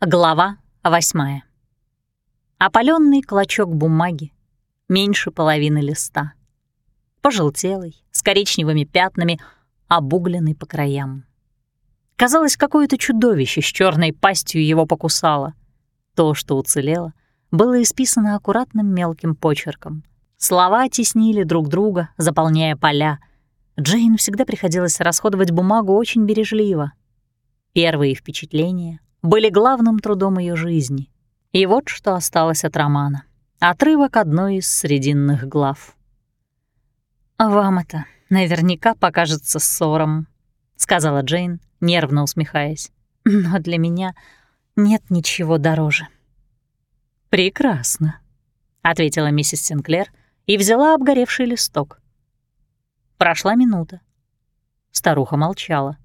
Глава восьмая. Опаленный клочок бумаги, меньше половины листа. Пожелтелый, с коричневыми пятнами, обугленный по краям. Казалось, какое-то чудовище с черной пастью его покусало. То, что уцелело, было исписано аккуратным мелким почерком. Слова теснили друг друга, заполняя поля. Джейн всегда приходилось расходовать бумагу очень бережливо. Первые впечатления были главным трудом ее жизни. И вот что осталось от романа. Отрывок одной из срединных глав. «Вам это наверняка покажется ссором», — сказала Джейн, нервно усмехаясь. «Но для меня нет ничего дороже». «Прекрасно», — ответила миссис Синклер и взяла обгоревший листок. Прошла минута. Старуха молчала.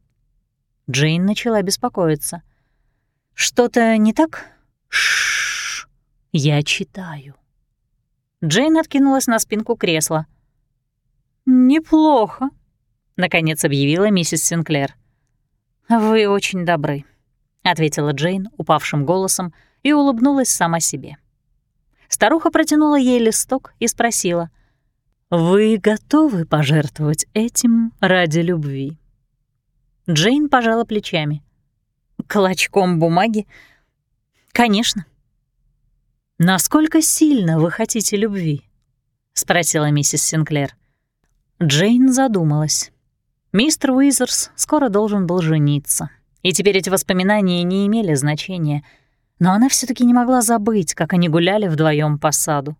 Джейн начала беспокоиться — «Что-то не так?» Шш, я читаю». Джейн откинулась на спинку кресла. «Неплохо», — наконец объявила миссис Синклер. «Вы очень добры», — ответила Джейн упавшим голосом и улыбнулась сама себе. Старуха протянула ей листок и спросила. «Вы готовы пожертвовать этим ради любви?» Джейн пожала плечами. Клочком бумаги? Конечно. «Насколько сильно вы хотите любви?» — спросила миссис Синклер. Джейн задумалась. Мистер Уизерс скоро должен был жениться, и теперь эти воспоминания не имели значения, но она все таки не могла забыть, как они гуляли вдвоем по саду.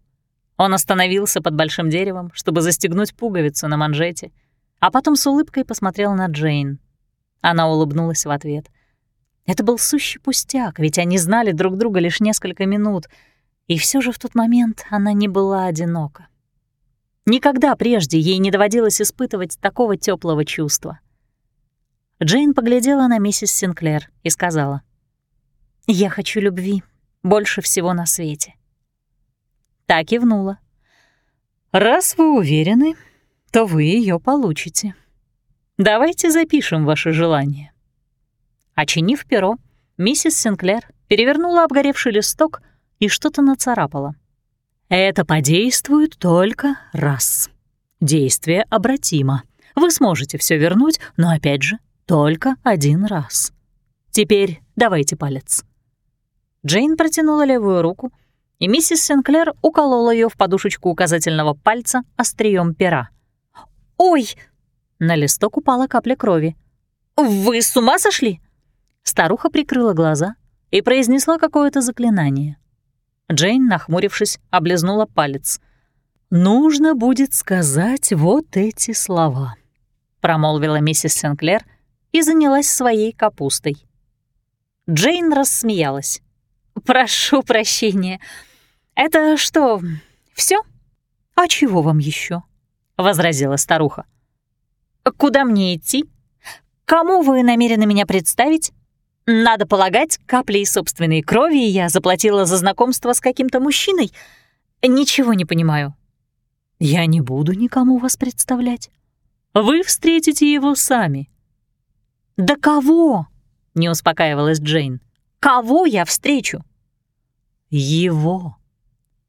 Он остановился под большим деревом, чтобы застегнуть пуговицу на манжете, а потом с улыбкой посмотрел на Джейн. Она улыбнулась в ответ — это был сущий пустяк, ведь они знали друг друга лишь несколько минут, и все же в тот момент она не была одинока. Никогда прежде ей не доводилось испытывать такого теплого чувства. Джейн поглядела на миссис Синклер и сказала, «Я хочу любви больше всего на свете». Так и внула. «Раз вы уверены, то вы ее получите. Давайте запишем ваше желание». Очинив перо, миссис Синклер перевернула обгоревший листок и что-то нацарапала. «Это подействует только раз. Действие обратимо. Вы сможете все вернуть, но, опять же, только один раз. Теперь давайте палец». Джейн протянула левую руку, и миссис Синклер уколола ее в подушечку указательного пальца острием пера. «Ой!» На листок упала капля крови. «Вы с ума сошли?» Старуха прикрыла глаза и произнесла какое-то заклинание. Джейн, нахмурившись, облизнула палец. «Нужно будет сказать вот эти слова», — промолвила миссис Сенклер и занялась своей капустой. Джейн рассмеялась. «Прошу прощения. Это что, все? «А чего вам еще? возразила старуха. «Куда мне идти? Кому вы намерены меня представить?» Надо полагать, каплей собственной крови я заплатила за знакомство с каким-то мужчиной. Ничего не понимаю. Я не буду никому вас представлять. Вы встретите его сами. Да кого? Не успокаивалась Джейн. Кого я встречу? Его,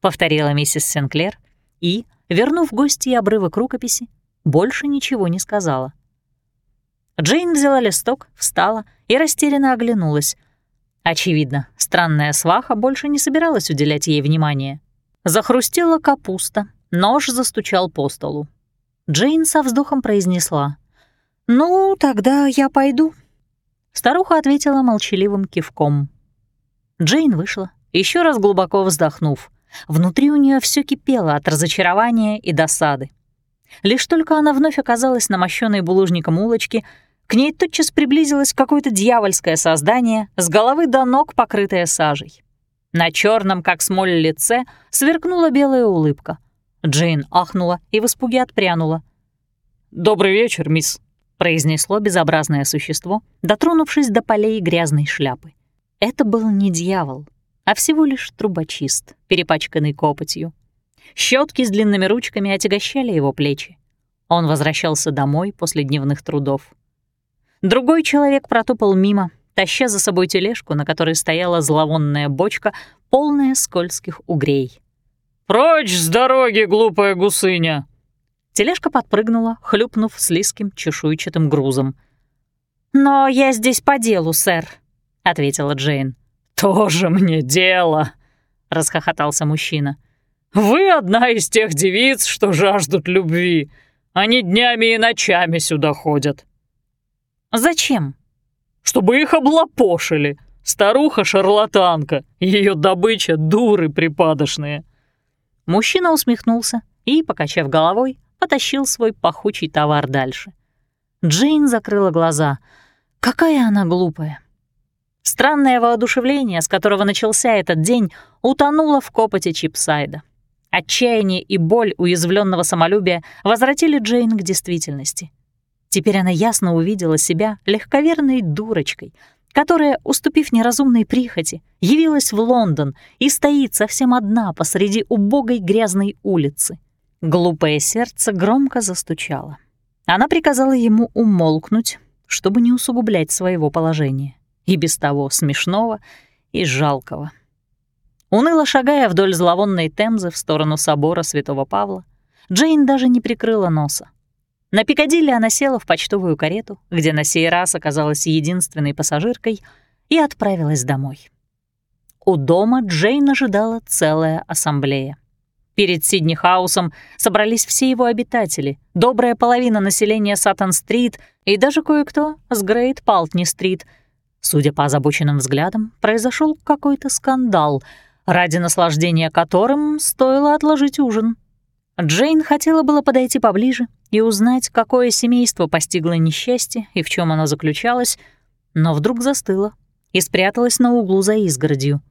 повторила миссис Сенклер и, вернув гости обрывок рукописи, больше ничего не сказала. Джейн взяла листок, встала и растерянно оглянулась. Очевидно, странная сваха больше не собиралась уделять ей внимания. Захрустела капуста, нож застучал по столу. Джейн со вздохом произнесла. «Ну, тогда я пойду». Старуха ответила молчаливым кивком. Джейн вышла, еще раз глубоко вздохнув. Внутри у нее все кипело от разочарования и досады. Лишь только она вновь оказалась на мощенной булыжником улочке, к ней тотчас приблизилось какое-то дьявольское создание, с головы до ног покрытое сажей. На черном, как смоль, лице сверкнула белая улыбка. Джейн ахнула и в испуге отпрянула. «Добрый вечер, мисс», — произнесло безобразное существо, дотронувшись до полей грязной шляпы. Это был не дьявол, а всего лишь трубочист, перепачканный копотью. Щетки с длинными ручками отягощали его плечи. Он возвращался домой после дневных трудов. Другой человек протопал мимо, таща за собой тележку, на которой стояла зловонная бочка, полная скользких угрей. «Прочь с дороги, глупая гусыня!» Тележка подпрыгнула, хлюпнув слизким чешуйчатым грузом. «Но я здесь по делу, сэр», — ответила Джейн. «Тоже мне дело», — расхохотался мужчина. «Вы одна из тех девиц, что жаждут любви. Они днями и ночами сюда ходят». «Зачем?» «Чтобы их облапошили. Старуха-шарлатанка, ее добыча — дуры припадочные». Мужчина усмехнулся и, покачав головой, потащил свой пахучий товар дальше. Джейн закрыла глаза. Какая она глупая. Странное воодушевление, с которого начался этот день, утонуло в копоте Чипсайда. Отчаяние и боль уязвленного самолюбия возвратили Джейн к действительности. Теперь она ясно увидела себя легковерной дурочкой, которая, уступив неразумной прихоти, явилась в Лондон и стоит совсем одна посреди убогой грязной улицы. Глупое сердце громко застучало. Она приказала ему умолкнуть, чтобы не усугублять своего положения, и без того смешного и жалкого. Уныло шагая вдоль зловонной Темзы в сторону собора Святого Павла, Джейн даже не прикрыла носа. На Пикадилли она села в почтовую карету, где на сей раз оказалась единственной пассажиркой, и отправилась домой. У дома Джейн ожидала целая ассамблея. Перед Сидни-хаусом собрались все его обитатели, добрая половина населения Саттон-стрит и даже кое-кто с Грейт-Палтни-стрит. Судя по озабоченным взглядам, произошел какой-то скандал — ради наслаждения которым стоило отложить ужин. Джейн хотела было подойти поближе и узнать, какое семейство постигло несчастье и в чем оно заключалось, но вдруг застыла и спряталась на углу за изгородью.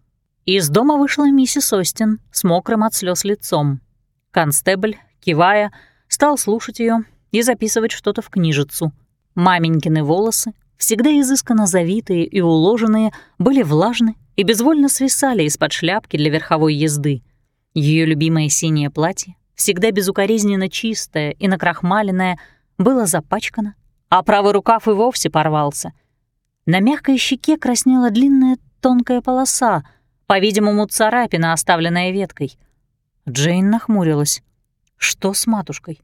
Из дома вышла миссис Остин с мокрым от слез лицом. Констебль, кивая, стал слушать ее и записывать что-то в книжицу. Маменькины волосы, всегда изысканно завитые и уложенные, были влажны и безвольно свисали из-под шляпки для верховой езды. Ее любимое синее платье, всегда безукоризненно чистое и накрахмаленное, было запачкано, а правый рукав и вовсе порвался. На мягкой щеке краснела длинная тонкая полоса, по-видимому, царапина, оставленная веткой. Джейн нахмурилась. Что с матушкой?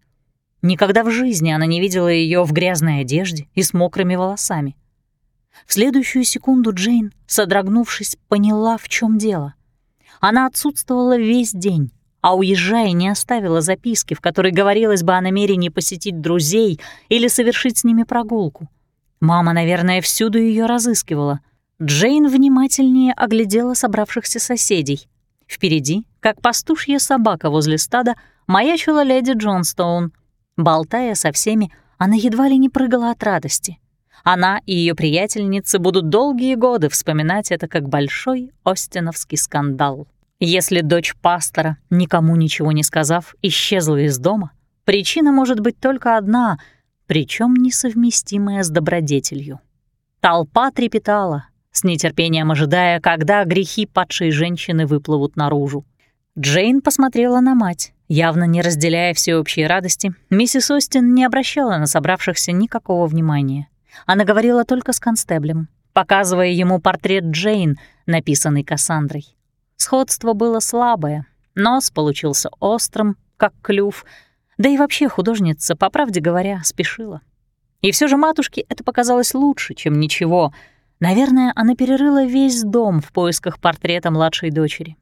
Никогда в жизни она не видела ее в грязной одежде и с мокрыми волосами. В следующую секунду Джейн, содрогнувшись, поняла, в чем дело. Она отсутствовала весь день, а уезжая не оставила записки, в которой говорилось бы о намерении посетить друзей или совершить с ними прогулку. Мама, наверное, всюду ее разыскивала. Джейн внимательнее оглядела собравшихся соседей. Впереди, как пастушья собака возле стада, маячила леди Джонстоун. Болтая со всеми, она едва ли не прыгала от радости — она и ее приятельницы будут долгие годы вспоминать это как большой остиновский скандал. Если дочь пастора, никому ничего не сказав, исчезла из дома, причина может быть только одна, причем несовместимая с добродетелью. Толпа трепетала, с нетерпением ожидая, когда грехи падшей женщины выплывут наружу. Джейн посмотрела на мать. Явно не разделяя всеобщей радости, миссис Остин не обращала на собравшихся никакого внимания. Она говорила только с констеблем, показывая ему портрет Джейн, написанный Кассандрой. Сходство было слабое, нос получился острым, как клюв, да и вообще художница, по правде говоря, спешила. И все же матушке это показалось лучше, чем ничего. Наверное, она перерыла весь дом в поисках портрета младшей дочери.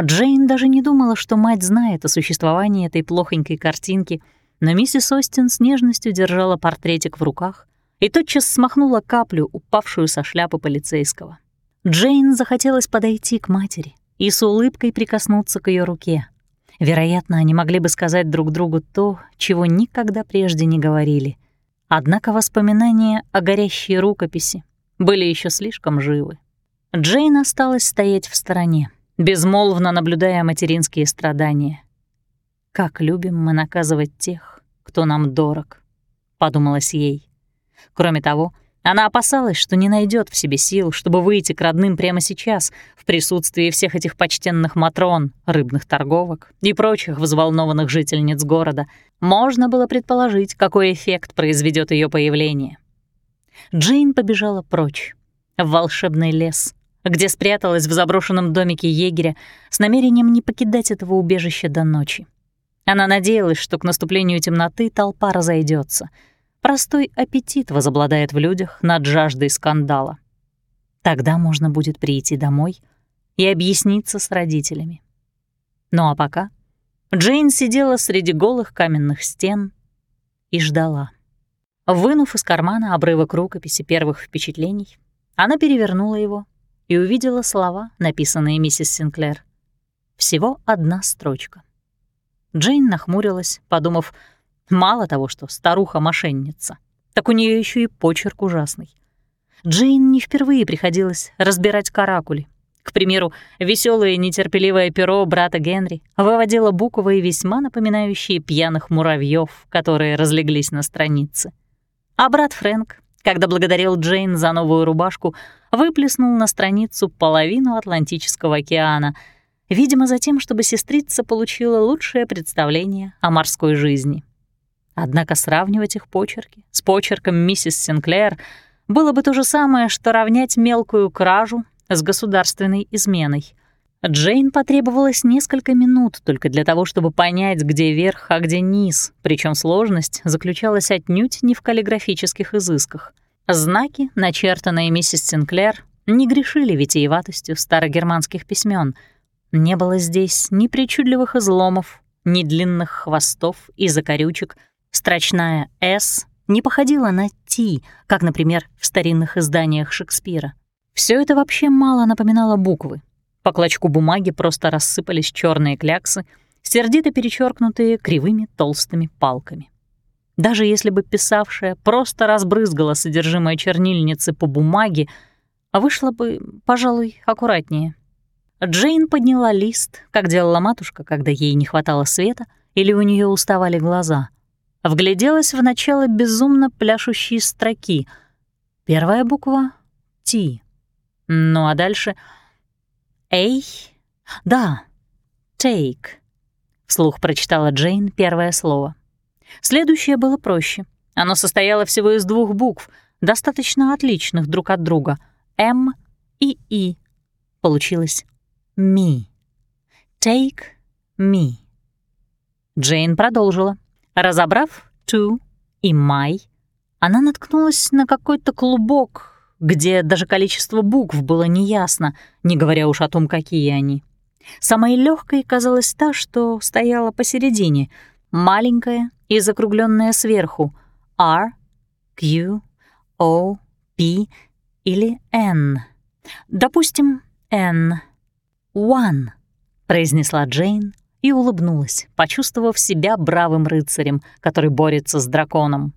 Джейн даже не думала, что мать знает о существовании этой плохонькой картинки, но миссис Остин с нежностью держала портретик в руках и тотчас смахнула каплю, упавшую со шляпы полицейского. Джейн захотелось подойти к матери и с улыбкой прикоснуться к ее руке. Вероятно, они могли бы сказать друг другу то, чего никогда прежде не говорили. Однако воспоминания о горящей рукописи были еще слишком живы. Джейн осталась стоять в стороне, безмолвно наблюдая материнские страдания. «Как любим мы наказывать тех, кто нам дорог», — подумалось ей. Кроме того, она опасалась, что не найдет в себе сил, чтобы выйти к родным прямо сейчас, в присутствии всех этих почтенных матрон, рыбных торговок и прочих взволнованных жительниц города. Можно было предположить, какой эффект произведет ее появление. Джейн побежала прочь. в волшебный лес, где спряталась в заброшенном домике егеря с намерением не покидать этого убежища до ночи. Она надеялась, что к наступлению темноты толпа разойдется. Простой аппетит возобладает в людях над жаждой скандала. Тогда можно будет прийти домой и объясниться с родителями. Ну а пока Джейн сидела среди голых каменных стен и ждала. Вынув из кармана обрывок рукописи первых впечатлений, она перевернула его и увидела слова, написанные миссис Синклер. Всего одна строчка. Джейн нахмурилась, подумав, мало того, что старуха-мошенница, так у нее еще и почерк ужасный. Джейн не впервые приходилось разбирать каракули. К примеру, веселое нетерпеливое перо брата Генри выводило буквы, весьма напоминающие пьяных муравьев, которые разлеглись на странице. А брат Фрэнк, когда благодарил Джейн за новую рубашку, выплеснул на страницу половину Атлантического океана, видимо, за тем, чтобы сестрица получила лучшее представление о морской жизни. Однако сравнивать их почерки с почерком миссис Синклер было бы то же самое, что равнять мелкую кражу с государственной изменой. Джейн потребовалось несколько минут только для того, чтобы понять, где верх, а где низ, причем сложность заключалась отнюдь не в каллиграфических изысках. Знаки, начертанные миссис Синклер, не грешили витиеватостью старогерманских письмен. Не было здесь ни причудливых изломов, ни длинных хвостов и закорючек. Строчная «С» не походила на «Т», как, например, в старинных изданиях Шекспира. Все это вообще мало напоминало буквы. По клочку бумаги просто рассыпались черные кляксы, сердито перечеркнутые кривыми толстыми палками. Даже если бы писавшая просто разбрызгала содержимое чернильницы по бумаге, вышло бы, пожалуй, аккуратнее. Джейн подняла лист, как делала матушка, когда ей не хватало света или у нее уставали глаза. Вгляделась в начало безумно пляшущие строки. Первая буква — «Т». Ну а дальше «Эй?» «Да, take», — вслух прочитала Джейн первое слово. Следующее было проще. Оно состояло всего из двух букв, достаточно отличных друг от друга — «М» и «И». Получилось «me». «Take me». Джейн продолжила. Разобрав «to» и «my», она наткнулась на какой-то клубок, где даже количество букв было неясно, не говоря уж о том, какие они. Самой легкой казалась та, что стояла посередине, маленькая и закругленная сверху — R, Q, O, P или N. Допустим, N. One, произнесла Джейн и улыбнулась, почувствовав себя бравым рыцарем, который борется с драконом.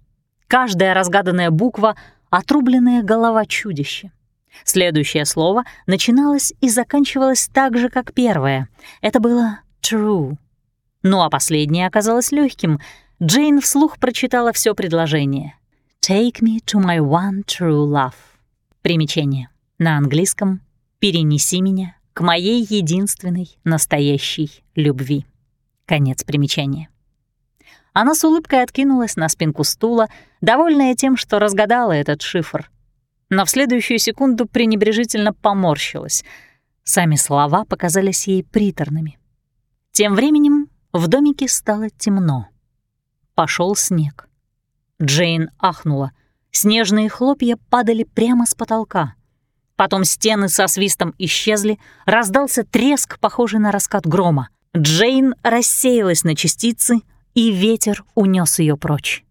Каждая разгаданная буква — отрубленная голова чудища. Следующее слово начиналось и заканчивалось так же, как первое. Это было «true». Ну а последнее оказалось легким. Джейн вслух прочитала все предложение. «Take me to my one true love». Примечание. На английском «Перенеси меня к моей единственной настоящей любви». Конец примечания. Она с улыбкой откинулась на спинку стула, довольная тем, что разгадала этот шифр. Но в следующую секунду пренебрежительно поморщилась. Сами слова показались ей приторными. Тем временем в домике стало темно. Пошел снег. Джейн ахнула. Снежные хлопья падали прямо с потолка. Потом стены со свистом исчезли, раздался треск, похожий на раскат грома. Джейн рассеялась на частицы, и ветер унес ее прочь.